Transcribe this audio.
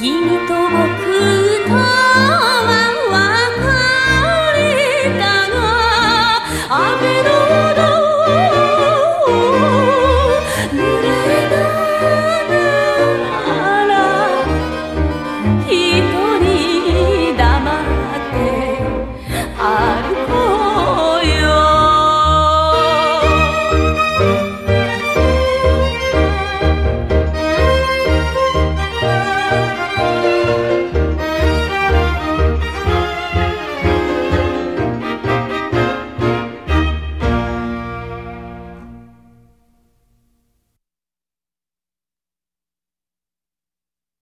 Healing.